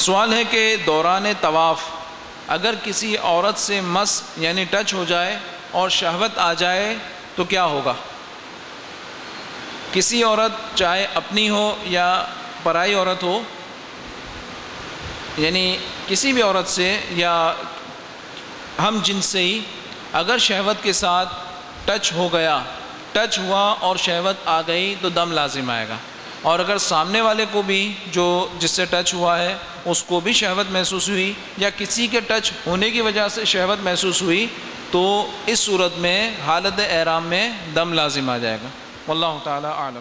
سوال ہے کہ دوران طواف اگر کسی عورت سے مس یعنی ٹچ ہو جائے اور شہوت آ جائے تو کیا ہوگا؟ کسی عورت چاہے اپنی ہو یا پرائی عورت ہو یعنی کسی بھی عورت سے یا ہم جن سے ہی اگر شہوت کے ساتھ ٹچ ہو گیا، ٹچ ہوا اور شہوت آ گئی تو دم لازم آئے گا۔ اور اگر سامنے والے کو بھی جو جس سے ٹچ ہوا ہے، اس کو بھی شہوت محسوس ہوئی یا کسی کے ٹچ ہونے کی وجہ سے شہوت محسوس ہوئی، تو اس صورت میں حالت احرام میں دم لازم آ جائے گا۔ واللہ تعالی عالم